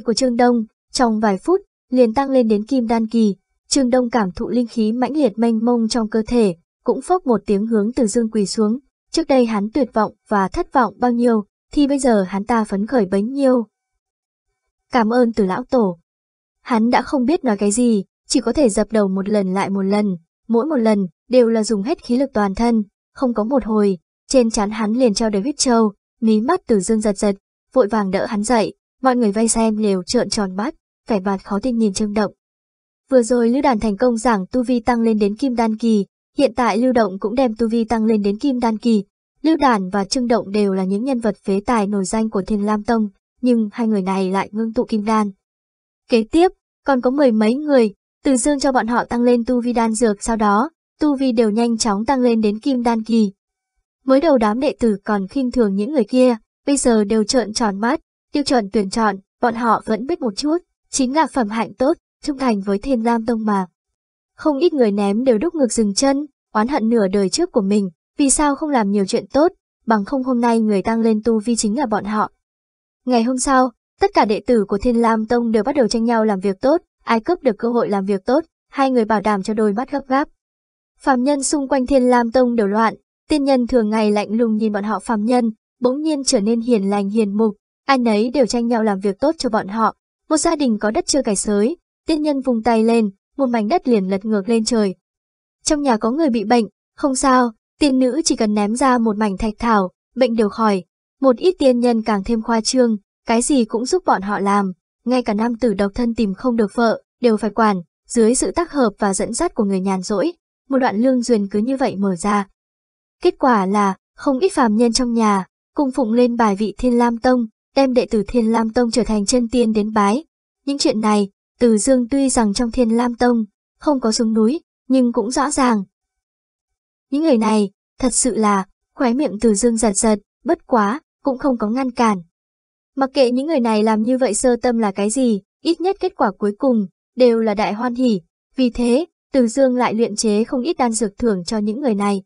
của Trương Đông, trong vài phút, liền tăng lên đến kim đan kỳ. Trương Đông cảm thụ linh khí mãnh liệt mênh mông trong cơ thể, cũng phốc một tiếng hướng từ dương quỳ xuống. Trước đây hắn tuyệt vọng và thất vọng bao nhiêu, thì bây giờ hắn ta phấn khởi bấy nhiêu. Cảm ơn từ lão tổ. Hắn đã không biết nói cái gì, chỉ có thể dập đầu một lần lại một lần, mỗi một lần đều là dùng hết khí lực toàn thân, không có một hồi, trên trán hắn liền treo đầy huyết trâu, mí mắt từ dương giật giật, vội vàng đỡ hắn dậy, mọi người vây xem đều trợn tròn mắt, vẻ mặt khó tin nhìn Trương Động. Vừa rồi Lưu Đàn thành công giảng tu vi tăng lên đến kim đan kỳ, hiện tại Lưu Động cũng đem tu vi tăng lên đến kim đan kỳ. Lưu Đàn và Trương Động đều là những nhân vật phế tài nổi danh của Thiên Lam Tông, nhưng hai người này lại ngưng tụ kim đan. Kế tiếp, còn có mười mấy người, từ dương cho bọn họ tăng lên tu vi đan dược sau đó, tu vi đều nhanh chóng tăng lên đến kim đan kỳ. Mới đầu đám đệ tử còn khinh thường những người kia, bây giờ đều trợn tròn mắt, tiêu chuẩn tuyển chọn, bọn họ vẫn biết một chút, chính là phẩm hạnh tốt, trung thành với thiên lam tông mà. Không ít người ném đều đúc ngược dừng chân, oán hận nửa đời trước của mình, vì sao không làm nhiều chuyện tốt, bằng không hôm nay người tăng lên tu vi chính là bọn họ. Ngày hôm sau, tất cả đệ tử của Thiên Lam Tông đều bắt đầu tranh nhau làm việc tốt, ai cướp được cơ hội làm việc tốt, hai người bảo đảm cho đôi mắt gấp gáp. Phạm nhân xung quanh Thiên Lam Tông đều loạn, tiên nhân thường ngày lạnh lùng nhìn bọn họ phạm nhân, bỗng nhiên trở nên hiền lành hiền mục, ai nấy đều tranh nhau làm việc tốt cho bọn họ. Một gia đình có đất chưa cải sới, tiên nhân vùng tay lên, một mảnh đất liền lật ngược lên trời. Trong nhà có người bị bệnh, không sao, tiên nữ chỉ cần ném ra một mảnh thạch thảo, bệnh đều khỏi. Một ít tiên nhân càng thêm khoa trương, cái gì cũng giúp bọn họ làm, ngay cả nam tử độc thân tìm không được vợ, đều phải quản, dưới sự tác hợp và dẫn dắt của người nhàn rỗi, một đoạn lương duyên cứ như vậy mở ra. Kết quả là, không ít phàm nhân trong nhà, cùng phụng lên bài vị Thiên Lam Tông, đem đệ tử Thiên Lam Tông trở thành chân tiên đến bái. Những chuyện này, Từ Dương tuy rằng trong Thiên Lam Tông, không có xuống núi, nhưng cũng rõ ràng. Những người này, thật sự là, khóe miệng Từ Dương giật giật, bất quá, cũng không có ngăn cản. Mặc kệ những người này làm như vậy sơ tâm là cái gì, ít nhất kết quả cuối cùng, đều là đại hoan hỉ. Vì thế, Từ Dương lại luyện chế không ít đan dược thưởng cho những người này.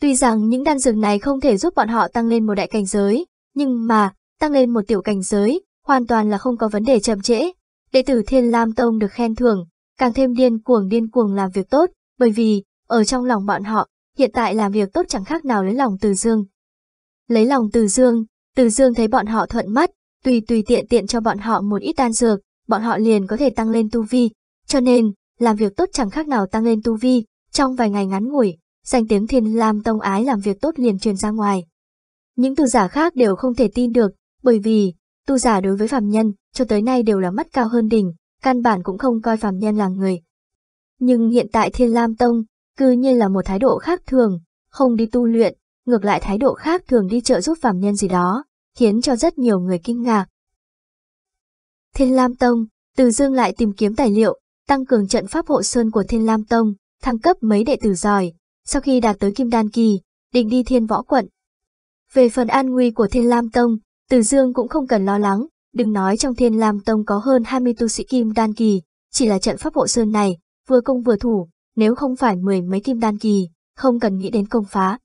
Tuy rằng những đan dược này không thể giúp bọn họ tăng lên một đại cảnh giới, nhưng mà, tăng lên một tiểu cảnh giới, hoàn toàn là không có vấn đề chậm trễ. Đệ tử Thiên Lam Tông được khen thưởng, càng thêm điên cuồng điên cuồng làm việc tốt, bởi vì, ở trong lòng bọn họ, hiện tại làm việc tốt chẳng khác nào lấy lòng Từ Dương. Lấy lòng Từ Dương, Từ Dương thấy bọn họ thuận mắt, tùy tùy tiện tiện cho bọn họ một ít đan dược, bọn họ liền có thể tăng lên tu vi, cho nên, làm việc tốt chẳng khác nào tăng lên tu vi, trong vài ngày ngắn ngủi, danh tiếng Thiên Lam Tông ái làm việc tốt liền truyền ra ngoài. Những từ giả khác đều không thể tin được, bởi vì, tu giả đối với phàm nhân, cho tới nay đều là mắt cao hơn đỉnh, căn bản cũng không coi phàm nhân là người. Nhưng hiện tại Thiên Lam Tông, cư nhiên là một thái độ khác thường, không đi tu luyện, ngược lại thái độ khác thường đi trợ giúp phàm nhân gì đó, khiến cho rất nhiều người kinh ngạc. Thiên Lam Tông, Từ Dương lại tìm kiếm tài liệu, tăng cường trận pháp hộ sơn của Thiên Lam Tông, thăng cấp mấy đệ tử giỏi, sau khi đạt tới Kim Đan Kỳ, định đi Thiên Võ Quận. Về phần an nguy của Thiên Lam Tông, từ Dương cũng không cần lo lắng, đừng nói trong Thiên Lam Tông có hơn 20 tu sĩ Kim Đan Kỳ, chỉ là trận pháp hộ sơn này, vừa công vừa thủ, nếu không phải mười mấy Kim Đan Kỳ, không cần nghĩ đến công phá.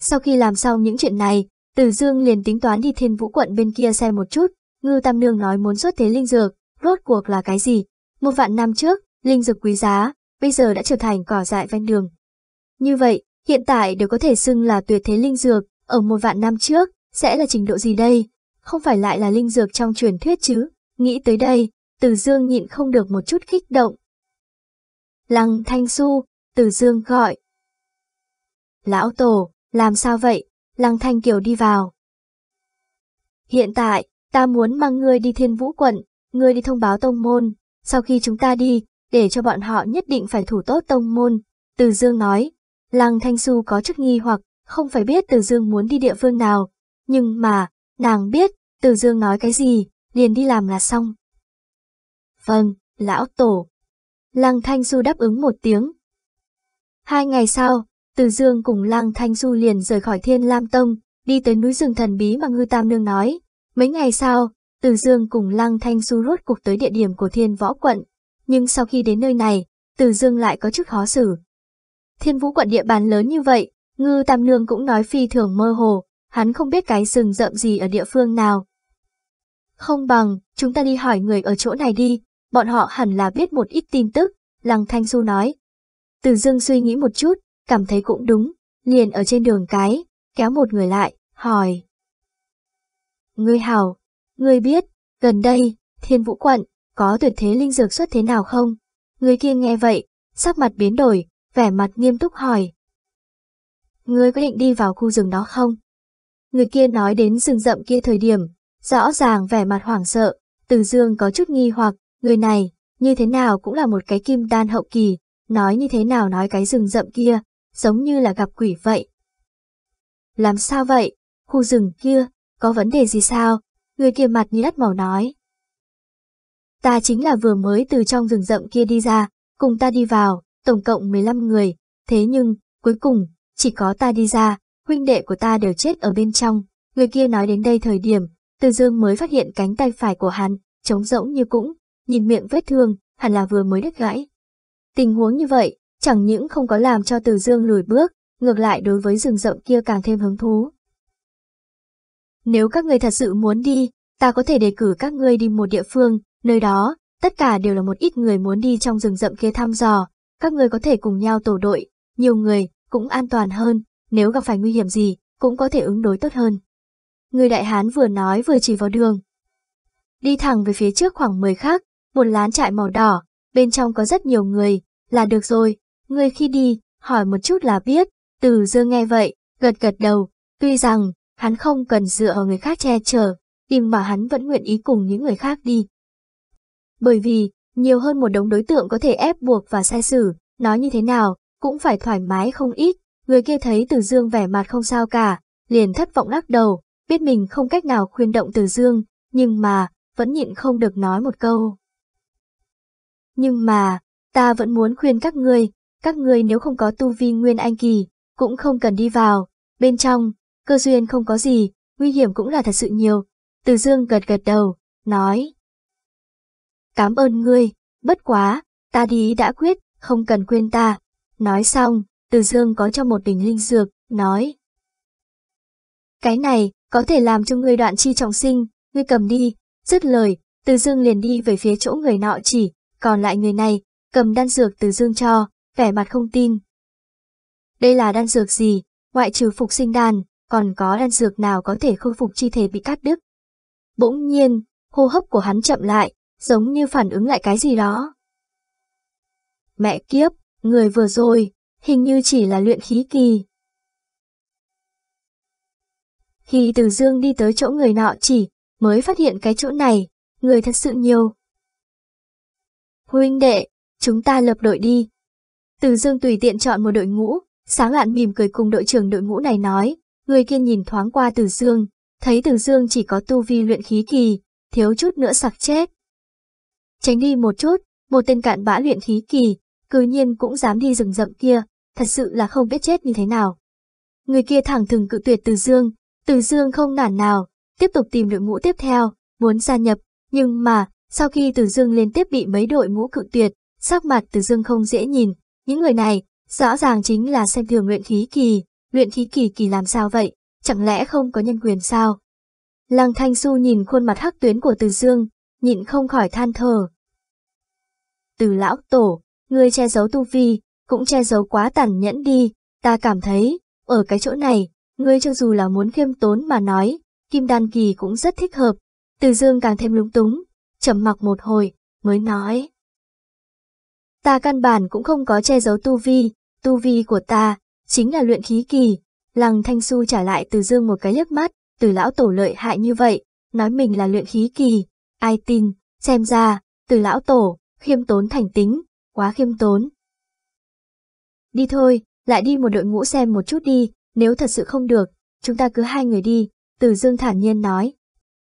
Sau khi làm xong những chuyện này, Từ Dương liền tính toán đi Thiên Vũ Quận bên kia xem một chút, Ngư Tam Nương nói muốn xuất thế linh dược, rốt cuộc là cái gì? Một vạn năm trước, linh dược quý giá, bây giờ đã trở thành cỏ dại ven đường. Như vậy, hiện tại đều có thể xưng là tuyệt thế linh dược, ở một vạn năm trước, sẽ là trình độ gì đây? Không phải lại là linh dược trong truyền thuyết chứ? Nghĩ tới đây, Từ Dương nhịn không được một chút kích động. Lăng Thanh Su, Từ Dương gọi. Lão Tổ, làm sao vậy? Lăng Thanh Kiều đi vào. Hiện tại, ta muốn mang ngươi đi thiên vũ quận, ngươi đi thông báo tông môn, sau khi chúng ta đi, để cho bọn họ nhất định phải thủ tốt tông môn. Từ Dương nói, Lăng Thanh Su có chút nghi hoặc, không phải biết Từ Dương muốn đi địa phương nào, nhưng mà, nàng biết, Từ Dương nói cái gì, liền đi làm là xong. Vâng, lão tổ. Lăng Thanh Du đáp ứng một tiếng. Hai ngày sau, Từ Dương cùng Lăng Thanh Du liền rời khỏi Thiên Lam Tông, đi tới núi rừng thần bí mà Ngư Tam Nương nói. Mấy ngày sau, Từ Dương cùng Lăng Thanh Du rốt cuộc tới địa điểm của Thiên Võ Quận, nhưng sau khi đến nơi này, Từ Dương lại có chút khó xử. Thiên Vũ Quận địa bàn lớn như vậy, Ngư Tam Nương cũng nói phi thường mơ hồ, hắn không biết cái rừng rậm gì ở địa phương nào. Không bằng, chúng ta đi hỏi người ở chỗ này đi, bọn họ hẳn là biết một ít tin tức, Lăng Thanh Du nói. Từ dương suy nghĩ một chút, cảm thấy cũng đúng, liền ở trên đường cái, kéo một người lại, hỏi. Ngươi hảo, ngươi biết, gần đây, thiên vũ quận, có tuyệt thế linh dược xuất thế nào không? Người kia nghe vậy, sắc mặt biến đổi, vẻ mặt nghiêm túc hỏi. Ngươi có định đi vào khu rừng đó không? Người kia nói đến rừng rậm kia thời điểm, rõ ràng vẻ mặt hoảng sợ, từ dương có chút nghi hoặc, người này, như thế nào cũng là một cái kim đan hậu kỳ, nói như thế nào nói cái rừng rậm kia, giống như là gặp quỷ vậy. Làm sao vậy? Khu rừng kia, có vấn đề gì sao? Người kia mặt như đất màu nói. Ta chính là vừa mới từ trong rừng rậm kia đi ra, cùng ta đi vào, tổng cộng 15 người, thế nhưng, cuối cùng, chỉ có ta đi ra, huynh đệ của ta đều chết ở bên trong. Người kia nói đến đây thời điểm, Từ Dương mới phát hiện cánh tay phải của hắn, trống rỗng như cũng, nhìn miệng vết thương, hẳn là vừa mới đứt gãy. Tình huống như vậy, chẳng những không có làm cho Từ Dương lùi bước, ngược lại đối với rừng rậm kia càng thêm hứng thú. Nếu các người thật sự muốn đi, ta có thể đề cử các ngươi đi một địa phương, nơi đó, tất cả đều là một ít người muốn đi trong rừng rậm kia thăm dò, các ngươi có thể cùng nhau tổ đội, nhiều người, cũng an toàn hơn, nếu gặp phải nguy hiểm gì, cũng có thể ứng đối tốt hơn. Người đại hán vừa nói vừa chỉ vào đường. Đi thẳng về phía trước khoảng 10 khắc, một lán trại màu đỏ, bên trong có rất nhiều người, là được rồi, người khi đi, hỏi một chút là biết, từ dương nghe vậy, gật gật đầu, tuy rằng, hắn không cần dựa ở người khác che chở, nhưng mà hắn vẫn nguyện ý cùng những người khác đi. Bởi vì, nhiều hơn một đống đối tượng có thể ép buộc và sai xử, nói như thế nào, cũng phải thoải mái không ít, người kia thấy Từ Dương vẻ mặt không sao cả, liền thất vọng lắc đầu, biết mình không cách nào khuyên động Từ Dương, nhưng mà, vẫn nhịn không được nói một câu. Nhưng mà, ta vẫn muốn khuyên các ngươi, các ngươi nếu không có tu vi nguyên anh kỳ, cũng không cần đi vào, bên trong, cơ duyên không có gì, nguy hiểm cũng là thật sự nhiều. Từ Dương gật gật đầu, nói. Cảm ơn ngươi, bất quá, ta đi đã quyết, không cần quên ta. Nói xong, từ Dương có cho một bình linh dược, nói. Cái này, có thể làm cho ngươi đoạn chi trọng sinh, ngươi cầm đi, dứt lời, Từ Dương liền đi về phía chỗ người nọ chỉ, còn lại người này, cầm đan dược Từ Dương cho, vẻ mặt không tin. Đây là đan dược gì, ngoại trừ phục sinh đan, còn có đan dược nào có thể khôi phục chi thể bị cắt đứt. Bỗng nhiên, hô hấp của hắn chậm lại, giống như phản ứng lại cái gì đó. Mẹ kiếp, người vừa rồi, hình như chỉ là luyện khí kỳ. Khi Từ Dương đi tới chỗ người nọ chỉ, mới phát hiện cái chỗ này, người thật sự nhiều. Huynh đệ, chúng ta lập đội đi. Từ Dương tùy tiện chọn một đội ngũ, sáng lạn mỉm cười cùng đội trưởng đội ngũ này nói, người kia nhìn thoáng qua Từ Dương, thấy Từ Dương chỉ có tu vi luyện khí kỳ, thiếu chút nữa sặc chết. Tránh đi một chút, một tên cạn bã luyện khí kỳ, cư nhiên cũng dám đi rừng rậm kia, thật sự là không biết chết như thế nào. Người kia thẳng thừng cự tuyệt Từ Dương, Từ Dương không nản nào, tiếp tục tìm đội ngũ tiếp theo, muốn gia nhập, nhưng mà, sau khi Từ Dương liên tiếp bị mấy đội ngũ cự tuyệt, sắc mặt Từ Dương không dễ nhìn, những người này, rõ ràng chính là xem thường luyện khí kỳ, luyện khí kỳ kỳ làm sao vậy, chẳng lẽ không có nhân quyền sao? Lăng Thanh Xu nhìn khuôn mặt hắc tuyến của Từ Dương, nhịn không khỏi than thở. Từ lão tổ, ngươi che giấu tu vi, cũng che giấu quá tàn nhẫn đi, ta cảm thấy, ở cái chỗ này, ngươi cho dù là muốn khiêm tốn mà nói, kim đan kỳ cũng rất thích hợp. Từ dương càng thêm lúng túng, trầm mặc một hồi, mới nói. Ta căn bản cũng không có che giấu tu vi, tu vi của ta, chính là luyện khí kỳ. Lăng Thanh Xu trả lại từ dương một cái liếc mắt, từ lão tổ lợi hại như vậy, nói mình là luyện khí kỳ, ai tin, xem ra, từ lão tổ, khiêm tốn thành tính, quá khiêm tốn. Đi thôi, lại đi một đội ngũ xem một chút đi, nếu thật sự không được, chúng ta cứ hai người đi, từ dương thản nhiên nói.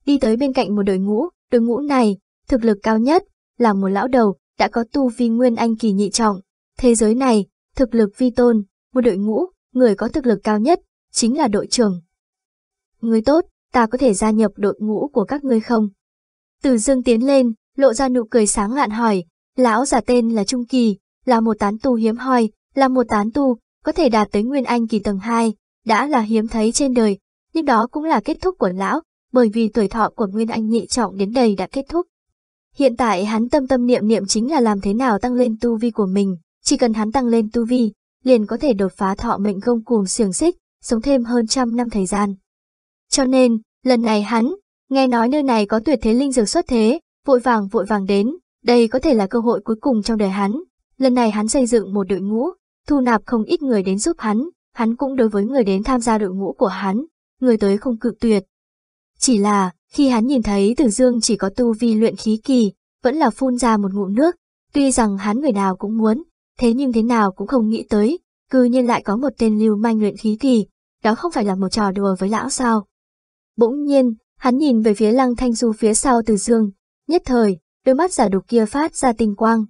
Đi tới bên cạnh một đội ngũ, đội ngũ này, thực lực cao nhất, là một lão đầu, đã có tu vi nguyên anh kỳ nhị trọng. Thế giới này, thực lực vi tôn, một đội ngũ, người có thực lực cao nhất, chính là đội trưởng. Người tốt, ta có thể gia nhập đội ngũ của các ngươi không? Từ dương tiến lên, lộ ra nụ cười sáng lạn hỏi, lão giả tên là Trung Kỳ, là một tán tu hiếm hoi, là một tán tu, có thể đạt tới Nguyên Anh kỳ tầng 2, đã là hiếm thấy trên đời, nhưng đó cũng là kết thúc của lão, bởi vì tuổi thọ của Nguyên Anh nhị trọng đến đây đã kết thúc. Hiện tại hắn tâm tâm niệm niệm chính là làm thế nào tăng lên tu vi của mình, chỉ cần hắn tăng lên tu vi, liền có thể đột phá thọ mệnh gông cùng xiềng xích, sống thêm hơn trăm năm thời gian. Cho nên, lần này hắn, nghe nói nơi này có tuyệt thế linh dược xuất thế, vội vàng vội vàng đến, đây có thể là cơ hội cuối cùng trong đời hắn. Lần này hắn xây dựng một đội ngũ, thu nạp không ít người đến giúp hắn, hắn cũng đối với người đến tham gia đội ngũ của hắn, người tới không cự tuyệt. Chỉ là, khi hắn nhìn thấy Tử Dương chỉ có tu vi luyện khí kỳ, vẫn là phun ra một ngụm nước, tuy rằng hắn người nào cũng muốn, thế nhưng thế nào cũng không nghĩ tới, cư nhiên lại có một tên lưu manh luyện khí kỳ, đó không phải là một trò đùa với lão sao. Bỗng nhiên, hắn nhìn về phía lăng thanh du phía sau Tử Dương, nhất thời, đôi mắt giả đục kia phát ra tinh quang.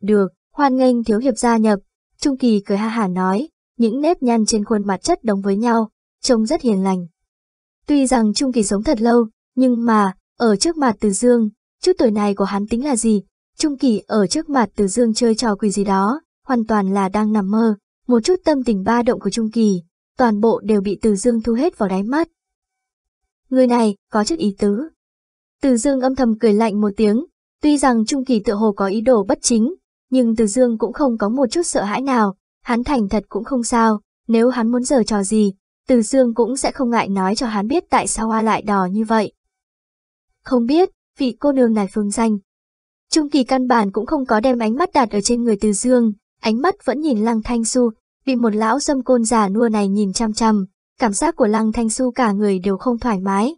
Được, hoan nghênh thiếu hiệp gia nhập, Trung Kỳ cười ha hả nói, những nếp nhăn trên khuôn mặt chất đống với nhau, trông rất hiền lành. Tuy rằng Trung Kỳ sống thật lâu, nhưng mà, ở trước mặt Từ Dương, chút tuổi này của hắn tính là gì? Trung Kỳ ở trước mặt Từ Dương chơi trò quỷ gì đó, hoàn toàn là đang nằm mơ. Một chút tâm tình ba động của Trung Kỳ, toàn bộ đều bị Từ Dương thu hết vào đáy mắt. Người này có chút ý tứ. Từ Dương âm thầm cười lạnh một tiếng, tuy rằng Trung Kỳ tự hồ có ý đồ bất chính, nhưng Từ Dương cũng không có một chút sợ hãi nào, hắn thành thật cũng không sao, nếu hắn muốn giở trò gì, Từ Dương cũng sẽ không ngại nói cho hắn biết tại sao hoa lại đỏ như vậy. Không biết, vị cô nương này phương danh. Trung Kỳ căn bản cũng không có đem ánh mắt đặt ở trên người Từ Dương, ánh mắt vẫn nhìn Lăng Thanh Xu, bị một lão dâm côn giả nua này nhìn chăm chăm, cảm giác của Lăng Thanh Xu cả người đều không thoải mái.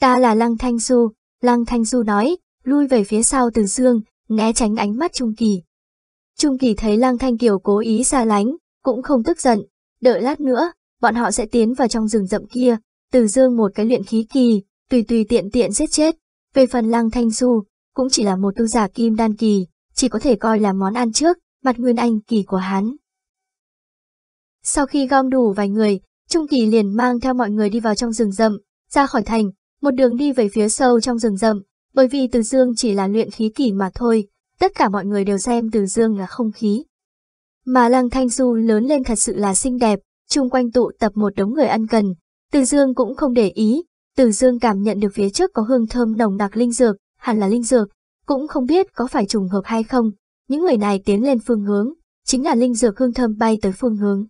Ta là Lăng Thanh Xu, Lăng Thanh Du nói, lui về phía sau Từ Dương, né tránh ánh mắt Trung Kỳ. Trung Kỳ thấy Lăng Thanh Kiều cố ý xa lánh, cũng không tức giận, đợi lát nữa, bọn họ sẽ tiến vào trong rừng rậm kia, Từ Dương một cái luyện khí kỳ, tùy tùy tiện tiện giết chết. Về phần Lăng Thanh Du, cũng chỉ là một tu giả kim đan kỳ, chỉ có thể coi là món ăn trước, mặt nguyên anh kỳ của hắn. Sau khi gom đủ vài người, Trung Kỳ liền mang theo mọi người đi vào trong rừng rậm, ra khỏi thành, một đường đi về phía sâu trong rừng rậm, bởi vì Từ Dương chỉ là luyện khí kỳ mà thôi, tất cả mọi người đều xem Từ Dương là không khí. Mà Lăng Thanh Du lớn lên thật sự là xinh đẹp, chung quanh tụ tập một đống người ăn cần, Từ Dương cũng không để ý, Từ Dương cảm nhận được phía trước có hương thơm nồng đặc linh dược, hẳn là linh dược, cũng không biết có phải trùng hợp hay không, những người này tiến lên phương hướng, chính là linh dược hương thơm bay tới phương hướng.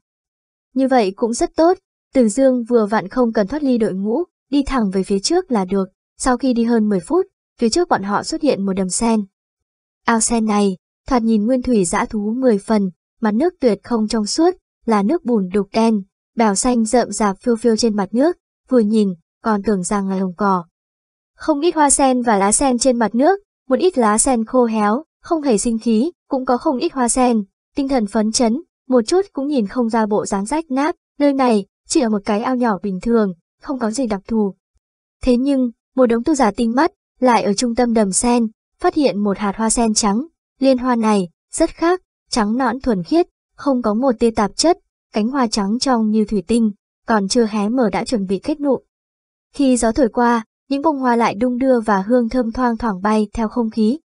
Như vậy cũng rất tốt, Từ Dương vừa vặn không cần thoát ly đội ngũ, đi thẳng về phía trước là được, sau khi đi hơn 10 phút, phía trước bọn họ xuất hiện một đầm sen. Ao sen này, thoạt nhìn nguyên thủy dã thú 10 phần, mặt nước tuyệt không trong suốt, là nước bùn đục đen, bèo xanh rậm rạp phiêu phiêu trên mặt nước, vừa nhìn, còn tưởng rằng là lồng cỏ. Không ít hoa sen và lá sen trên mặt nước, một ít lá sen khô héo, không hề sinh khí, cũng có không ít hoa sen, tinh thần phấn chấn, một chút cũng nhìn không ra bộ dáng rách nát, nơi này chỉ là một cái ao nhỏ bình thường, không có gì đặc thù. Thế nhưng, một đống tu giả tinh mắt, lại ở trung tâm đầm sen, phát hiện một hạt hoa sen trắng, liên hoa này, rất khác, trắng nõn thuần khiết, không có một tia tạp chất, cánh hoa trắng trong như thủy tinh, còn chưa hé mở đã chuẩn bị kết nụ. Khi gió thổi qua, những bông hoa lại đung đưa và hương thơm thoang thoảng bay theo không khí.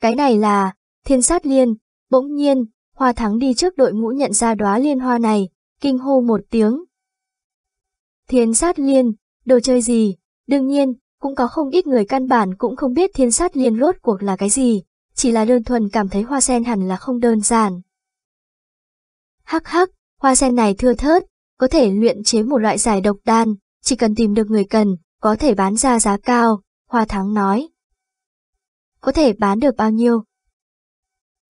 Cái này là thiên sát liên, bỗng nhiên, hoa thắng đi trước đội ngũ nhận ra đóa liên hoa này, kinh hô một tiếng. Thiên sát liên, đồ chơi gì? Đương nhiên, cũng có không ít người căn bản cũng không biết thiên sát liên rốt cuộc là cái gì, chỉ là đơn thuần cảm thấy hoa sen hẳn là không đơn giản. Hắc hắc, hoa sen này thưa thớt, có thể luyện chế một loại giải độc đan, chỉ cần tìm được người cần, có thể bán ra giá cao, Hoa Thắng nói. Có thể bán được bao nhiêu?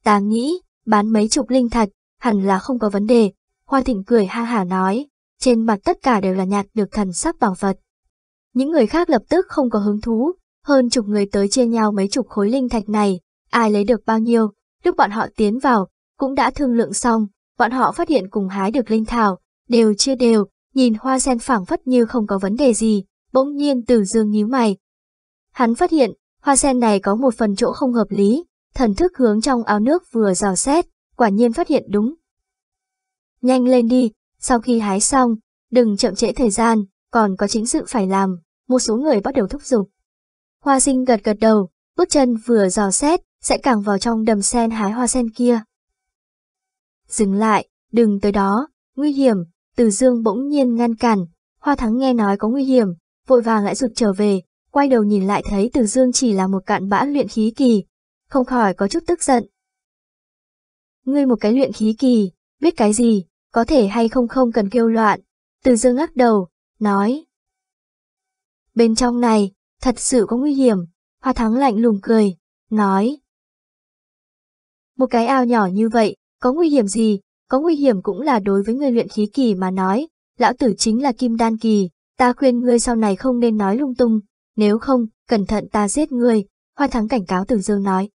Ta nghĩ, bán mấy chục linh thạch, hẳn là không có vấn đề, Hoa Thịnh cười ha hả nói, trên mặt tất cả đều là nhạt được thần sắc bằng vật những người khác lập tức không có hứng thú, hơn chục người tới chia nhau mấy chục khối linh thạch này, ai lấy được bao nhiêu, lúc bọn họ tiến vào, cũng đã thương lượng xong, bọn họ phát hiện cùng hái được linh thảo, đều chia đều, nhìn hoa sen phảng phất như không có vấn đề gì, bỗng nhiên từ dương nhíu mày. Hắn phát hiện, hoa sen này có một phần chỗ không hợp lý, thần thức hướng trong áo nước vừa rào xét, quả nhiên phát hiện đúng. Nhanh lên đi, sau khi hái xong, đừng chậm trễ thời gian, còn có chính sự phải làm, một số người bắt đầu thúc giục. Hoa sinh gật gật đầu, bước chân vừa dò xét, sẽ càng vào trong đầm sen hái hoa sen kia. Dừng lại, đừng tới đó, nguy hiểm, từ dương bỗng nhiên ngăn cản, Hoa Thắng nghe nói có nguy hiểm, vội vàng lại rụt trở về, quay đầu nhìn lại thấy Từ Dương chỉ là một cạn bã luyện khí kỳ, không khỏi có chút tức giận. Ngươi một cái luyện khí kỳ, biết cái gì, có thể hay không không cần kêu loạn. Từ Dương lắc đầu, nói. Bên trong này, thật sự có nguy hiểm, Hoa Thắng lạnh lùng cười, nói. Một cái ao nhỏ như vậy, có nguy hiểm gì, có nguy hiểm cũng là đối với người luyện khí kỳ mà nói, lão tử chính là kim đan kỳ, ta khuyên ngươi sau này không nên nói lung tung, nếu không, cẩn thận ta giết ngươi, Hoa Thắng cảnh cáo Từ Dương nói.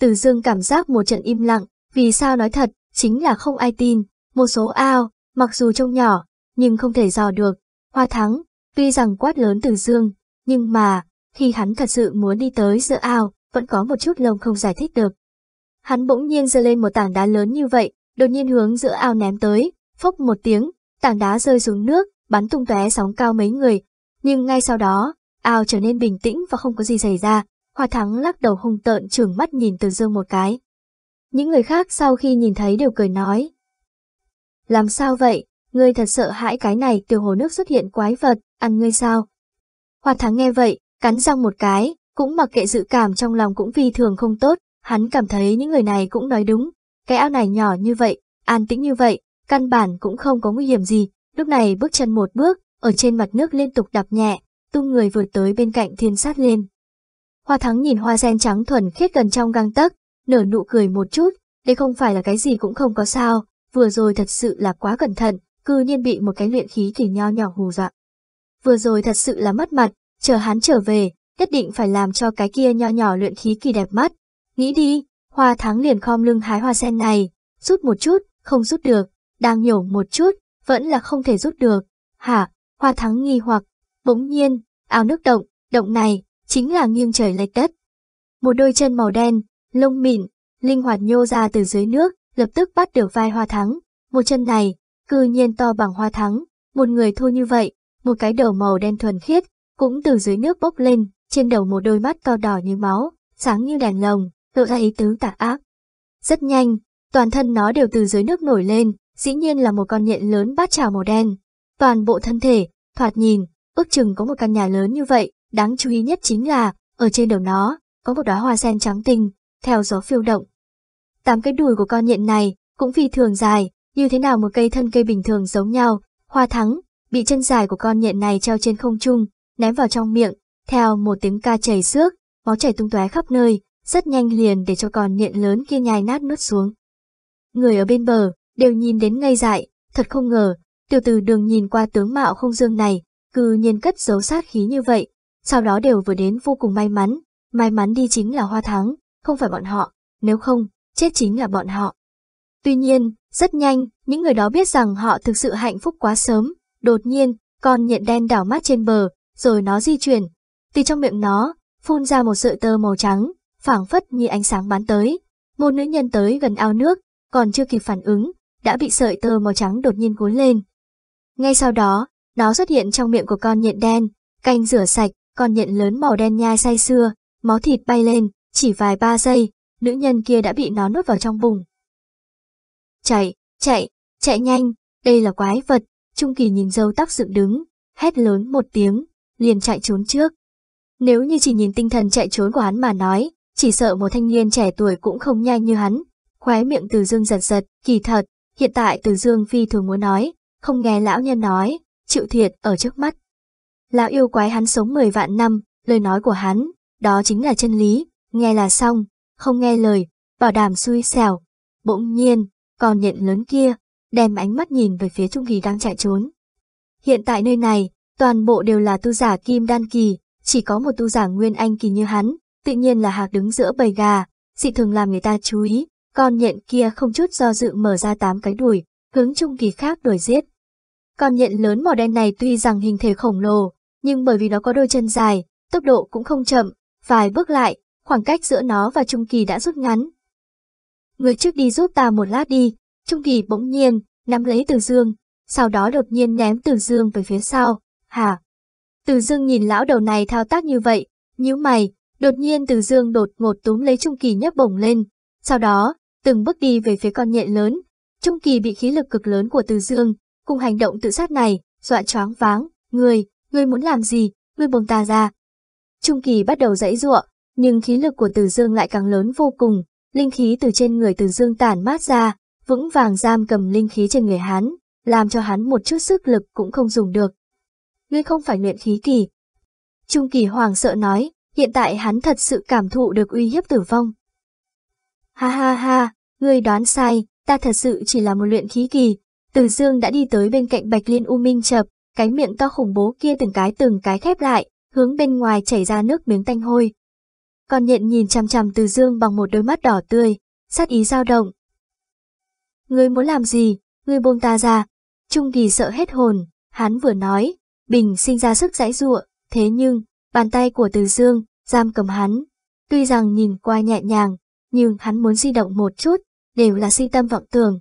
Từ Dương cảm giác một trận im lặng, vì sao nói thật, chính là không ai tin, một số ao, mặc dù trông nhỏ, nhưng không thể dò được. Hoa Thắng, tuy rằng quát lớn Từ Dương, nhưng mà, khi hắn thật sự muốn đi tới giữa ao, vẫn có một chút lông không giải thích được. Hắn bỗng nhiên giơ lên một tảng đá lớn như vậy, đột nhiên hướng giữa ao ném tới, phốc một tiếng, tảng đá rơi xuống nước, bắn tung tóe sóng cao mấy người. Nhưng ngay sau đó, ao trở nên bình tĩnh và không có gì xảy ra. Hoa Thắng lắc đầu hung tợn trừng mắt nhìn Từ Dương một cái. Những người khác sau khi nhìn thấy đều cười nói. Làm sao vậy, ngươi thật sợ hãi cái này tiểu hồ nước xuất hiện quái vật, ăn ngươi sao? Hoa Thắng nghe vậy, cắn răng một cái, cũng mặc kệ dự cảm trong lòng cũng vì thường không tốt, hắn cảm thấy những người này cũng nói đúng, cái ao này nhỏ như vậy, an tĩnh như vậy, căn bản cũng không có nguy hiểm gì, lúc này bước chân một bước, ở trên mặt nước liên tục đập nhẹ, tung người vượt tới bên cạnh thiên sát lên. Hoa thắng nhìn hoa sen trắng thuần khiết gần trong găng tấc, nở nụ cười một chút, đây không phải là cái gì cũng không có sao, vừa rồi thật sự là quá cẩn thận, cư nhiên bị một cái luyện khí kỳ nho nhỏ hù dọa. Vừa rồi thật sự là mất mặt, chờ hắn trở về, nhất định phải làm cho cái kia nho nhỏ luyện khí kỳ đẹp mắt. Nghĩ đi, hoa thắng liền khom lưng hái hoa sen này, rút một chút, không rút được, đang nhổ một chút, vẫn là không thể rút được. Hả, hoa thắng nghi hoặc, bỗng nhiên, ao nước động, động này, chính là nghiêng trời lệch đất. Một đôi chân màu đen, lông mịn, linh hoạt nhô ra từ dưới nước, lập tức bắt được vai hoa thắng. Một chân này, cư nhiên to bằng hoa thắng, một người thua như vậy, một cái đầu màu đen thuần khiết, cũng từ dưới nước bốc lên, trên đầu một đôi mắt to đỏ như máu, sáng như đèn lồng, lộ ra ý tứ tà ác. Rất nhanh, toàn thân nó đều từ dưới nước nổi lên, dĩ nhiên là một con nhện lớn bát trào màu đen. Toàn bộ thân thể, thoạt nhìn, ước chừng có một căn nhà lớn như vậy, đáng chú ý nhất chính là, ở trên đầu nó, có một đóa hoa sen trắng tinh, theo gió phiêu động. Tám cái đùi của con nhện này, cũng phi thường dài, như thế nào một cây thân cây bình thường giống nhau, hoa thắng, bị chân dài của con nhện này treo trên không trung, ném vào trong miệng, theo một tiếng ca chảy xước, máu chảy tung tóe khắp nơi, rất nhanh liền để cho con nhện lớn kia nhai nát nuốt xuống. Người ở bên bờ, đều nhìn đến ngây dại, thật không ngờ, tiểu từ đường nhìn qua tướng mạo không dương này, cư nhiên cất giấu sát khí như vậy, sau đó đều vừa đến vô cùng may mắn, may mắn đi chính là hoa thắng, không phải bọn họ, nếu không, chết chính là bọn họ. Tuy nhiên, rất nhanh, những người đó biết rằng họ thực sự hạnh phúc quá sớm, đột nhiên, con nhện đen đảo mắt trên bờ, rồi nó di chuyển. Từ trong miệng nó, phun ra một sợi tơ màu trắng, phảng phất như ánh sáng bắn tới. Một nữ nhân tới gần ao nước, còn chưa kịp phản ứng, đã bị sợi tơ màu trắng đột nhiên cuốn lên. Ngay sau đó, nó xuất hiện trong miệng của con nhện đen, canh rửa sạch, con nhện lớn màu đen nhai say xưa, máu thịt bay lên, chỉ vài ba giây, nữ nhân kia đã bị nó nuốt vào trong bụng. Chạy, chạy, chạy nhanh, đây là quái vật, Trung Kỳ nhìn dâu tóc dựng đứng, hét lớn một tiếng, liền chạy trốn trước. Nếu như chỉ nhìn tinh thần chạy trốn của hắn mà nói, chỉ sợ một thanh niên trẻ tuổi cũng không nhanh như hắn. Khóe miệng Từ Dương giật giật, kỳ thật, hiện tại Từ Dương phi thường muốn nói, không nghe lão nhân nói, chịu thiệt ở trước mắt. Lão yêu quái hắn sống 10 vạn năm, lời nói của hắn, đó chính là chân lý, nghe là xong, không nghe lời, bảo đảm xui xẻo. Bỗng nhiên, con nhện lớn kia, đem ánh mắt nhìn về phía Trung Kỳ đang chạy trốn. Hiện tại nơi này, toàn bộ đều là tu giả kim đan kỳ, chỉ có một tu giả nguyên anh kỳ như hắn, tự nhiên là hạc đứng giữa bầy gà, dị thường làm người ta chú ý, con nhện kia không chút do dự mở ra tám cái đuổi, hướng Trung Kỳ khác đuổi giết. Con nhện lớn màu đen này tuy rằng hình thể khổng lồ, nhưng bởi vì nó có đôi chân dài, tốc độ cũng không chậm, vài bước lại, khoảng cách giữa nó và Trung Kỳ đã rút ngắn. Người trước đi giúp ta một lát đi, Trung Kỳ bỗng nhiên, nắm lấy Từ Dương, sau đó đột nhiên ném Từ Dương về phía sau, hả? Từ Dương nhìn lão đầu này thao tác như vậy, nhíu mày, đột nhiên Từ Dương đột ngột túm lấy Trung Kỳ nhấc bổng lên, sau đó, từng bước đi về phía con nhện lớn. Trung Kỳ bị khí lực cực lớn của Từ Dương, cùng hành động tự sát này, dọa choáng váng, ngươi, ngươi muốn làm gì, ngươi buông ta ra. Trung Kỳ bắt đầu dãy giụa, nhưng khí lực của Từ Dương lại càng lớn vô cùng, linh khí từ trên người Từ Dương tản mát ra, vững vàng giam cầm linh khí trên người hắn, làm cho hắn một chút sức lực cũng không dùng được. Ngươi không phải luyện khí kỳ. Trung Kỳ hoàng sợ nói, hiện tại hắn thật sự cảm thụ được uy hiếp tử vong. Ha ha ha, ngươi đoán sai, ta thật sự chỉ là một luyện khí kỳ. Từ Dương đã đi tới bên cạnh Bạch Liên U Minh chập, cái miệng to khủng bố kia từng cái từng cái khép lại, hướng bên ngoài chảy ra nước miếng tanh hôi. Còn nhện nhìn chằm chằm Từ Dương bằng một đôi mắt đỏ tươi, sát ý dao động. Ngươi muốn làm gì, ngươi buông ta ra. Trung Kỳ sợ hết hồn, hắn vừa nói, bình sinh ra sức giãy giụa, thế nhưng, bàn tay của Từ Dương, giam cầm hắn. Tuy rằng nhìn qua nhẹ nhàng, nhưng hắn muốn di động một chút, đều là si tâm vọng tưởng.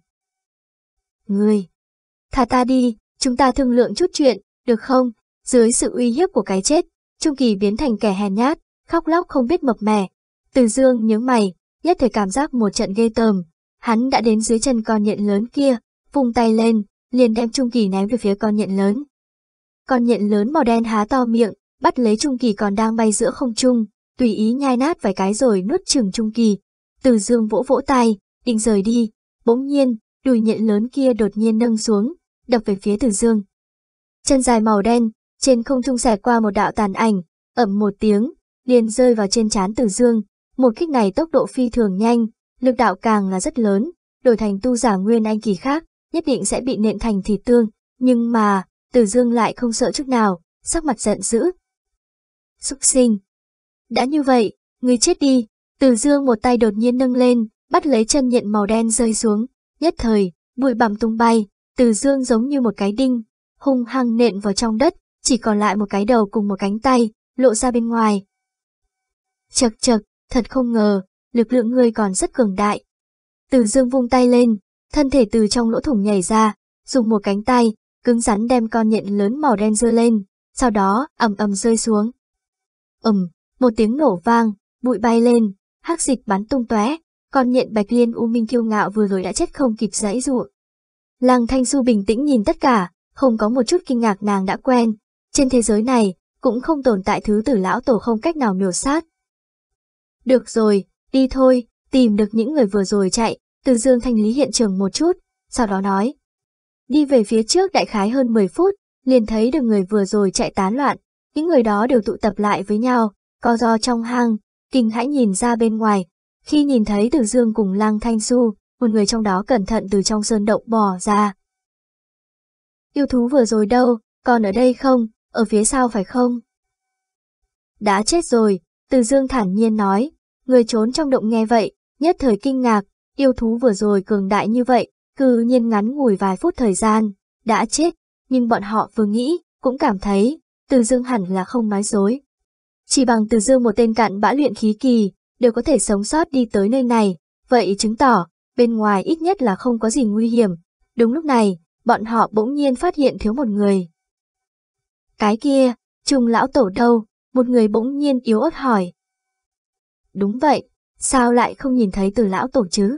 Ngươi, thả ta đi, chúng ta thương lượng chút chuyện, được không? Dưới sự uy hiếp của cái chết, Trung Kỳ biến thành kẻ hèn nhát, khóc lóc không biết mập mè. Từ dương nhớ mày, nhất thời cảm giác một trận ghê tởm. Hắn đã đến dưới chân con nhện lớn kia, vung tay lên, liền đem Trung Kỳ ném về phía con nhện lớn. Con nhện lớn màu đen há to miệng, bắt lấy Trung Kỳ còn đang bay giữa không trung, tùy ý nhai nát vài cái rồi nuốt chừng Trung Kỳ. Từ dương vỗ vỗ tay, định rời đi, bỗng nhiên, đùi nhện lớn kia đột nhiên nâng xuống, đập về phía Từ dương. Chân dài màu đen, trên không trung xẹt qua một đạo tàn ảnh, ẩm một tiếng, liền rơi vào trên trán Từ Dương. Một kích này tốc độ phi thường nhanh, lực đạo càng là rất lớn, đổi thành tu giả nguyên anh kỳ khác, nhất định sẽ bị nện thành thịt tương, nhưng mà, Từ Dương lại không sợ chút nào, sắc mặt giận dữ. Xúc sinh. Đã như vậy, người chết đi, Từ Dương một tay đột nhiên nâng lên, bắt lấy chân nhện màu đen rơi xuống, nhất thời, bụi bặm tung bay, Từ Dương giống như một cái đinh, hung hăng nện vào trong đất, chỉ còn lại một cái đầu cùng một cánh tay, lộ ra bên ngoài. Chật chật, thật không ngờ, lực lượng ngươi còn rất cường đại. Từ dương vung tay lên, thân thể từ trong lỗ thủng nhảy ra, dùng một cánh tay, cứng rắn đem con nhện lớn màu đen dơ lên, sau đó ầm ầm rơi xuống. ầm, một tiếng nổ vang, bụi bay lên, hắc dịch bắn tung tóe, con nhện bạch liên u minh kiêu ngạo vừa rồi đã chết không kịp giãy dụa. Lăng Thanh Du bình tĩnh nhìn tất cả, không có một chút kinh ngạc nàng đã quen. Trên thế giới này, cũng không tồn tại thứ tử lão tổ không cách nào miểu sát. Được rồi, đi thôi, tìm được những người vừa rồi chạy, từ dương thanh lý hiện trường một chút, sau đó nói. Đi về phía trước đại khái hơn 10 phút, liền thấy được người vừa rồi chạy tán loạn, những người đó đều tụ tập lại với nhau, co do trong hang, kinh hãi nhìn ra bên ngoài. Khi nhìn thấy Từ Dương cùng Lăng Thanh su một người trong đó cẩn thận từ trong sơn động bò ra. Yêu thú vừa rồi đâu, còn ở đây không, ở phía sau phải không? Đã chết rồi, Từ Dương thản nhiên nói, người trốn trong động nghe vậy, nhất thời kinh ngạc, yêu thú vừa rồi cường đại như vậy, cư nhiên ngắn ngủi vài phút thời gian, đã chết, nhưng bọn họ vừa nghĩ, cũng cảm thấy, Từ Dương hẳn là không nói dối. Chỉ bằng Từ Dương một tên cặn bã luyện khí kỳ, đều có thể sống sót đi tới nơi này, vậy chứng tỏ, bên ngoài ít nhất là không có gì nguy hiểm. Đúng lúc này, bọn họ bỗng nhiên phát hiện thiếu một người. Cái kia, trùng lão tổ đâu, một người bỗng nhiên yếu ớt hỏi. Đúng vậy, sao lại không nhìn thấy từ lão tổ chứ?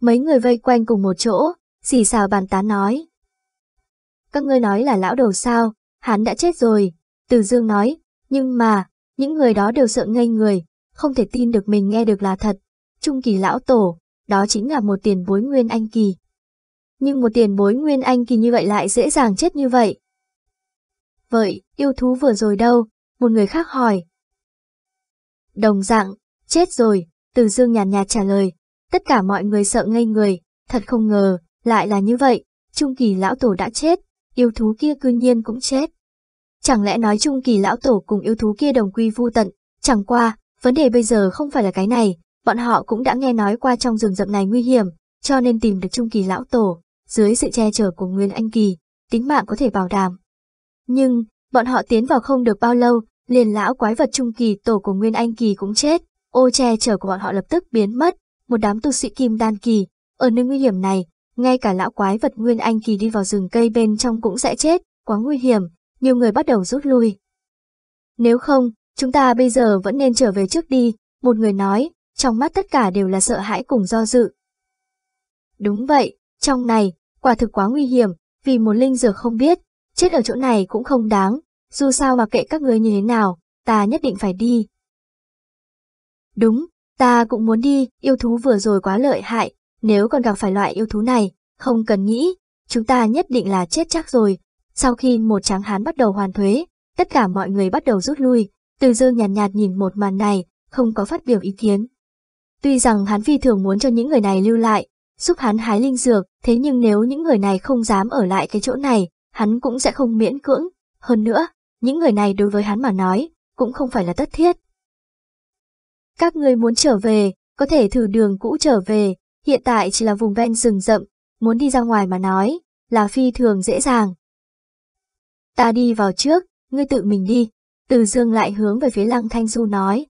Mấy người vây quanh cùng một chỗ, xì xào bàn tán nói. Các ngươi nói là lão đầu sao, hắn đã chết rồi, từ dương nói, nhưng mà, những người đó đều sợ ngây người, không thể tin được mình nghe được là thật. Trung kỳ lão tổ, đó chính là một tiền bối nguyên anh kỳ. Nhưng một tiền bối nguyên anh kỳ như vậy lại dễ dàng chết như vậy. Vậy, yêu thú vừa rồi đâu? Một người khác hỏi. Đồng dạng, chết rồi, từ dương nhàn nhạt, nhạt trả lời. Tất cả mọi người sợ ngây người, thật không ngờ, lại là như vậy, Trung kỳ lão tổ đã chết, yêu thú kia cư nhiên cũng chết. Chẳng lẽ nói Trung kỳ lão tổ cùng yêu thú kia đồng quy vu tận, chẳng qua, vấn đề bây giờ không phải là cái này, bọn họ cũng đã nghe nói qua trong rừng rậm này nguy hiểm, cho nên tìm được Trung kỳ lão tổ, dưới sự che chở của Nguyên Anh Kỳ, tính mạng có thể bảo đảm. Nhưng, bọn họ tiến vào không được bao lâu, liền lão quái vật trung kỳ tổ của Nguyên Anh Kỳ cũng chết, ô che chở của bọn họ lập tức biến mất, một đám tu sĩ kim đan kỳ, ở nơi nguy hiểm này, ngay cả lão quái vật Nguyên Anh Kỳ đi vào rừng cây bên trong cũng sẽ chết, quá nguy hiểm, nhiều người bắt đầu rút lui. Nếu không, chúng ta bây giờ vẫn nên trở về trước đi, một người nói, trong mắt tất cả đều là sợ hãi cùng do dự. Đúng vậy, trong này, quả thực quá nguy hiểm, vì một linh dược không biết, chết ở chỗ này cũng không đáng, dù sao mà kệ các ngươi như thế nào, ta nhất định phải đi. Đúng, ta cũng muốn đi, yêu thú vừa rồi quá lợi hại, nếu còn gặp phải loại yêu thú này, không cần nghĩ, chúng ta nhất định là chết chắc rồi. Sau khi một tráng hán bắt đầu hoàn thuế, tất cả mọi người bắt đầu rút lui, từ dương nhàn nhạt, nhạt nhìn một màn này, không có phát biểu ý kiến. Tuy rằng hắn phi thường muốn cho những người này lưu lại, giúp hắn hái linh dược, thế nhưng nếu những người này không dám ở lại cái chỗ này, hắn cũng sẽ không miễn cưỡng. Hơn nữa, những người này đối với hắn mà nói, cũng không phải là tất thiết. Các người muốn trở về, có thể thử đường cũ trở về, hiện tại chỉ là vùng ven rừng rậm, muốn đi ra ngoài mà nói, là phi thường dễ dàng. Ta đi vào trước, ngươi tự mình đi, từ dương lại hướng về phía lăng thanh du nói.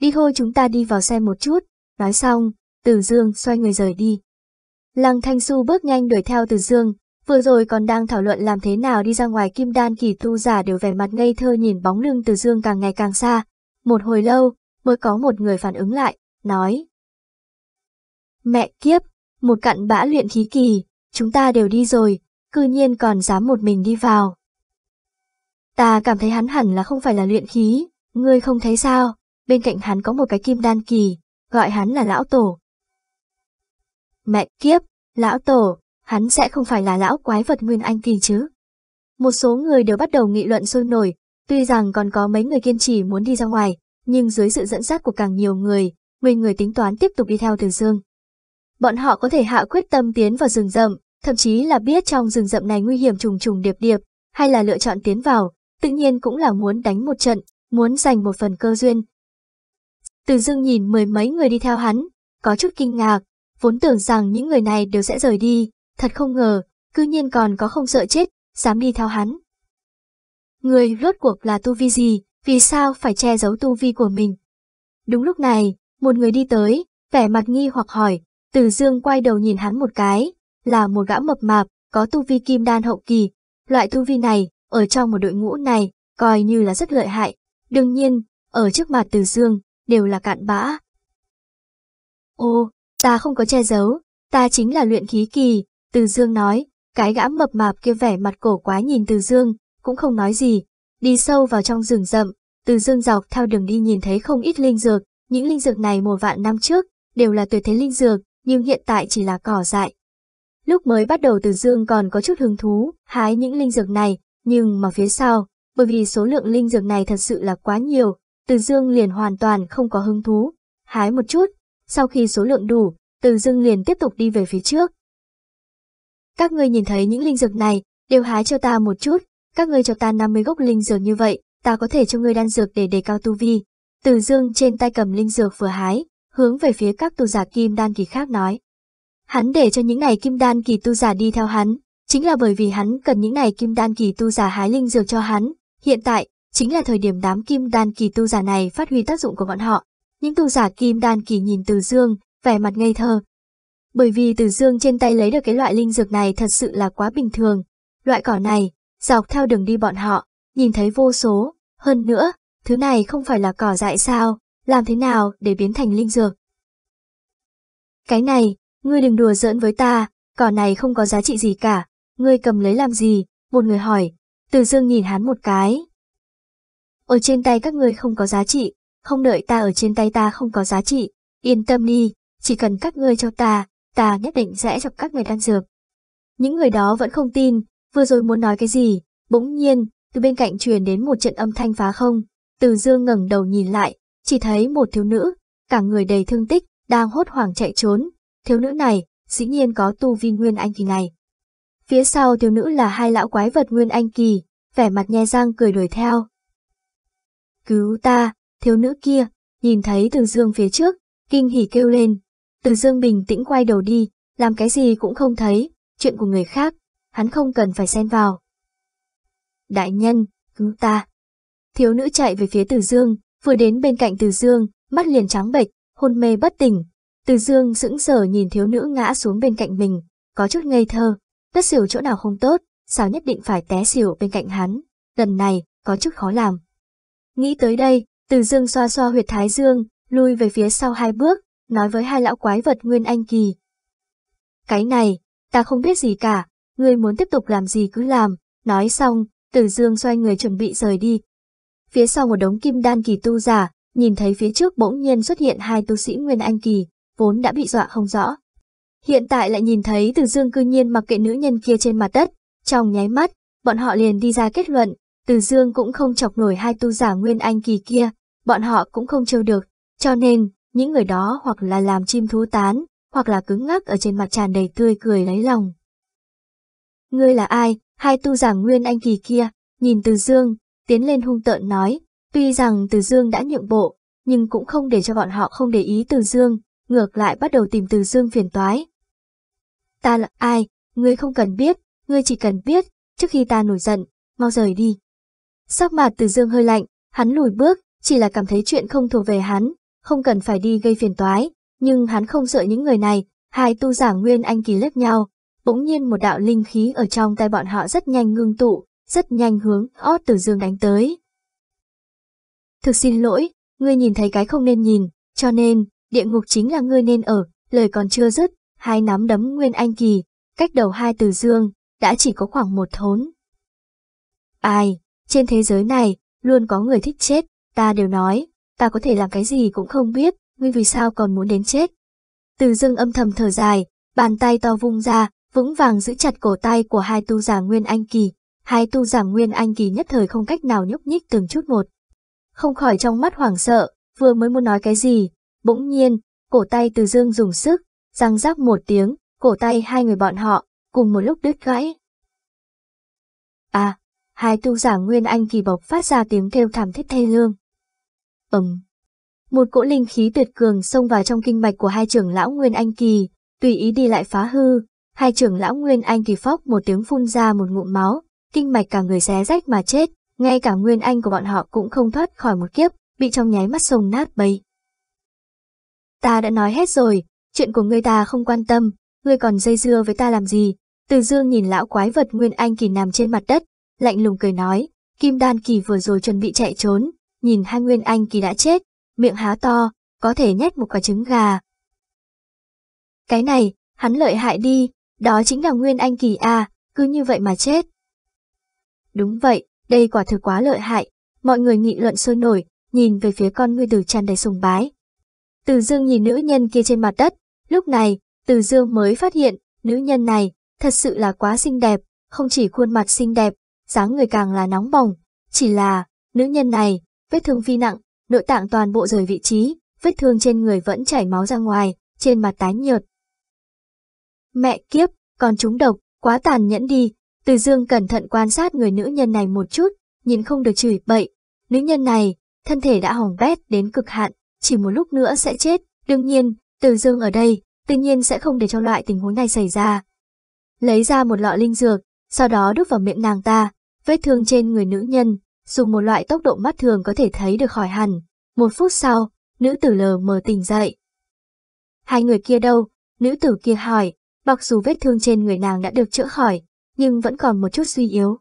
Đi thôi chúng ta đi vào xem một chút, nói xong, từ dương xoay người rời đi. Lăng thanh du bước nhanh đuổi theo từ dương, vừa rồi còn đang thảo luận làm thế nào đi ra ngoài kim đan kỳ tu giả đều vẻ mặt ngây thơ nhìn bóng lưng từ dương càng ngày càng xa. Một hồi lâu, mới có một người phản ứng lại, nói. Mẹ kiếp, một cặn bã luyện khí kỳ, chúng ta đều đi rồi, cư nhiên còn dám một mình đi vào. Ta cảm thấy hắn hẳn là không phải là luyện khí, ngươi không thấy sao, bên cạnh hắn có một cái kim đan kỳ, gọi hắn là lão tổ. Mẹ kiếp, lão tổ, hắn sẽ không phải là lão quái vật nguyên anh kỳ chứ. Một số người đều bắt đầu nghị luận sôi nổi, tuy rằng còn có mấy người kiên trì muốn đi ra ngoài, nhưng dưới sự dẫn dắt của càng nhiều người, 10 người tính toán tiếp tục đi theo Từ Dương. Bọn họ có thể hạ quyết tâm tiến vào rừng rậm, thậm chí là biết trong rừng rậm này nguy hiểm trùng trùng điệp điệp, hay là lựa chọn tiến vào, tự nhiên cũng là muốn đánh một trận, muốn giành một phần cơ duyên. Từ Dương nhìn mười mấy người đi theo hắn, có chút kinh ngạc, vốn tưởng rằng những người này đều sẽ rời đi, thật không ngờ, cư nhiên còn có không sợ chết, dám đi theo hắn. Người rốt cuộc là tu vi gì, vì sao phải che giấu tu vi của mình? Đúng lúc này, một người đi tới, vẻ mặt nghi hoặc hỏi, từ dương quay đầu nhìn hắn một cái, là một gã mập mạp, có tu vi kim đan hậu kỳ. Loại tu vi này, ở trong một đội ngũ này, coi như là rất lợi hại. Đương nhiên, ở trước mặt từ dương, đều là cạn bã. Ô, ta không có che giấu, ta chính là luyện khí kỳ, từ dương nói, cái gã mập mạp kia vẻ mặt cổ quá nhìn từ dương, cũng không nói gì, đi sâu vào trong rừng rậm, từ dương dọc theo đường đi nhìn thấy không ít linh dược, những linh dược này một vạn năm trước, đều là tuyệt thế linh dược, nhưng hiện tại chỉ là cỏ dại. Lúc mới bắt đầu từ dương còn có chút hứng thú, hái những linh dược này, nhưng mà phía sau, bởi vì số lượng linh dược này thật sự là quá nhiều, từ dương liền hoàn toàn không có hứng thú, hái một chút, sau khi số lượng đủ, từ dương liền tiếp tục đi về phía trước. Các ngươi nhìn thấy những linh dược này, đều hái cho ta một chút, các ngươi cho ta 50 gốc linh dược như vậy, ta có thể cho ngươi đan dược để đề cao tu vi. Từ dương trên tay cầm linh dược vừa hái, hướng về phía các tu giả kim đan kỳ khác nói. Hắn để cho những này kim đan kỳ tu giả đi theo hắn, chính là bởi vì hắn cần những này kim đan kỳ tu giả hái linh dược cho hắn. Hiện tại, chính là thời điểm đám kim đan kỳ tu giả này phát huy tác dụng của bọn họ. Những tu giả kim đan kỳ nhìn từ dương, vẻ mặt ngây thơ. Bởi vì từ dương trên tay lấy được cái loại linh dược này thật sự là quá bình thường. Loại cỏ này, dọc theo đường đi bọn họ, nhìn thấy vô số, hơn nữa, thứ này không phải là cỏ dại sao, làm thế nào để biến thành linh dược. Cái này, ngươi đừng đùa giỡn với ta, cỏ này không có giá trị gì cả, ngươi cầm lấy làm gì, một người hỏi, từ dương nhìn hắn một cái. Ở trên tay các ngươi không có giá trị, không đợi ta ở trên tay ta không có giá trị, yên tâm đi, chỉ cần các ngươi cho ta, ta nhất định sẽ cho các người đan dược. Những người đó vẫn không tin, vừa rồi muốn nói cái gì, bỗng nhiên, từ bên cạnh truyền đến một trận âm thanh phá không, từ dương ngẩng đầu nhìn lại, chỉ thấy một thiếu nữ, cả người đầy thương tích, đang hốt hoảng chạy trốn. Thiếu nữ này, dĩ nhiên có tu vi nguyên anh kỳ này. Phía sau thiếu nữ là hai lão quái vật nguyên anh kỳ, vẻ mặt nhe răng cười đuổi theo. Cứu ta, thiếu nữ kia, nhìn thấy từ dương phía trước, kinh hỉ kêu lên. Từ dương bình tĩnh quay đầu đi, làm cái gì cũng không thấy, chuyện của người khác, hắn không cần phải xen vào. Đại nhân, cứu ta. Thiếu nữ chạy về phía từ dương, vừa đến bên cạnh từ dương, mắt liền trắng bệch, hôn mê bất tỉnh. Từ dương sững sờ nhìn thiếu nữ ngã xuống bên cạnh mình, có chút ngây thơ, tất xỉu chỗ nào không tốt, sao nhất định phải té xỉu bên cạnh hắn, lần này, có chút khó làm. Nghĩ tới đây, từ dương xoa xoa huyệt thái dương, lui về phía sau hai bước, nói với hai lão quái vật Nguyên Anh Kỳ. Cái này, ta không biết gì cả, ngươi muốn tiếp tục làm gì cứ làm, Nói xong, Từ Dương xoay người chuẩn bị rời đi. Phía sau một đống kim đan kỳ tu giả, nhìn thấy phía trước bỗng nhiên xuất hiện hai tu sĩ Nguyên Anh kỳ, vốn đã bị dọa không rõ. Hiện tại lại nhìn thấy Từ Dương cư nhiên mặc kệ nữ nhân kia trên mặt đất, trong nháy mắt, bọn họ liền đi ra kết luận, Từ Dương cũng không chọc nổi hai tu giả Nguyên Anh kỳ kia, bọn họ cũng không trêu được, cho nên, những người đó hoặc là làm chim thú tán, hoặc là cứng ngắc ở trên mặt tràn đầy tươi cười lấy lòng. Ngươi là ai? Hai tu giả Nguyên Anh kỳ kia, nhìn Từ Dương, tiến lên hung tợn nói, tuy rằng Từ Dương đã nhượng bộ, nhưng cũng không để cho bọn họ không để ý Từ Dương, ngược lại bắt đầu tìm Từ Dương phiền toái. Ta là ai? Ngươi không cần biết, ngươi chỉ cần biết, trước khi ta nổi giận, mau rời đi. Sắc mặt Từ Dương hơi lạnh, hắn lùi bước, chỉ là cảm thấy chuyện không thuộc về hắn, không cần phải đi gây phiền toái, nhưng hắn không sợ những người này, hai tu giả Nguyên Anh kỳ lướt nhau, bỗng nhiên một đạo linh khí ở trong tay bọn họ rất nhanh ngưng tụ, rất nhanh hướng ót Từ Dương đánh tới. Thực xin lỗi, ngươi nhìn thấy cái không nên nhìn, cho nên, địa ngục chính là ngươi nên ở, lời còn chưa dứt, hai nắm đấm Nguyên Anh Kỳ, cách đầu hai Từ Dương, đã chỉ có khoảng một thốn. Ai, trên thế giới này, luôn có người thích chết, ta đều nói, ta có thể làm cái gì cũng không biết, ngươi vì sao còn muốn đến chết. Từ Dương âm thầm thở dài, bàn tay to vung ra, vững vàng giữ chặt cổ tay của hai tu giả Nguyên Anh Kỳ, hai tu giả Nguyên Anh Kỳ nhất thời không cách nào nhúc nhích từng chút một. Không khỏi trong mắt hoảng sợ, vừa mới muốn nói cái gì, bỗng nhiên, cổ tay từ dương dùng sức, răng rắc một tiếng, cổ tay hai người bọn họ, cùng một lúc đứt gãy. À, hai tu giả Nguyên Anh Kỳ bộc phát ra tiếng kêu thảm thiết thê lương. Ừm. Một cỗ linh khí tuyệt cường xông vào trong kinh mạch của hai trưởng lão Nguyên Anh Kỳ, tùy ý đi lại phá hư, hai trưởng lão Nguyên Anh Kỳ phóc một tiếng phun ra một ngụm máu, kinh mạch cả người xé rách mà chết, ngay cả Nguyên Anh của bọn họ cũng không thoát khỏi một kiếp, bị trong nháy mắt sông nát bầy Ta đã nói hết rồi, chuyện của ngươi ta không quan tâm, ngươi còn dây dưa với ta làm gì? Từ dương nhìn lão quái vật Nguyên Anh Kỳ nằm trên mặt đất, lạnh lùng cười nói, Kim Đan Kỳ vừa rồi chuẩn bị chạy trốn, nhìn hai Nguyên Anh Kỳ đã chết, miệng há to, có thể nhét một quả trứng gà. Cái này, hắn lợi hại đi, đó chính là Nguyên Anh Kỳ a cứ như vậy mà chết. Đúng vậy, đây quả thực quá lợi hại, mọi người nghị luận sôi nổi, nhìn về phía con ngươi từ tràn đầy sùng bái. Từ dương nhìn nữ nhân kia trên mặt đất, lúc này, từ dương mới phát hiện, nữ nhân này, thật sự là quá xinh đẹp, không chỉ khuôn mặt xinh đẹp, dáng người càng là nóng bỏng, chỉ là, nữ nhân này, vết thương phi nặng, nội tạng toàn bộ rời vị trí, vết thương trên người vẫn chảy máu ra ngoài, trên mặt tái nhợt. Mẹ kiếp, còn trúng độc, quá tàn nhẫn đi, từ dương cẩn thận quan sát người nữ nhân này một chút, nhìn không được chửi bậy. Nữ nhân này, thân thể đã hỏng bét đến cực hạn, chỉ một lúc nữa sẽ chết. Đương nhiên, từ dương ở đây, tự nhiên sẽ không để cho loại tình huống này xảy ra. Lấy ra một lọ linh dược, sau đó đút vào miệng nàng ta, vết thương trên người nữ nhân, dùng một loại tốc độ mắt thường có thể thấy được khỏi hẳn. Một phút sau, nữ tử lờ mờ tỉnh dậy. Hai người kia đâu? Nữ tử kia hỏi, mặc dù vết thương trên người nàng đã được chữa khỏi, nhưng vẫn còn một chút suy yếu.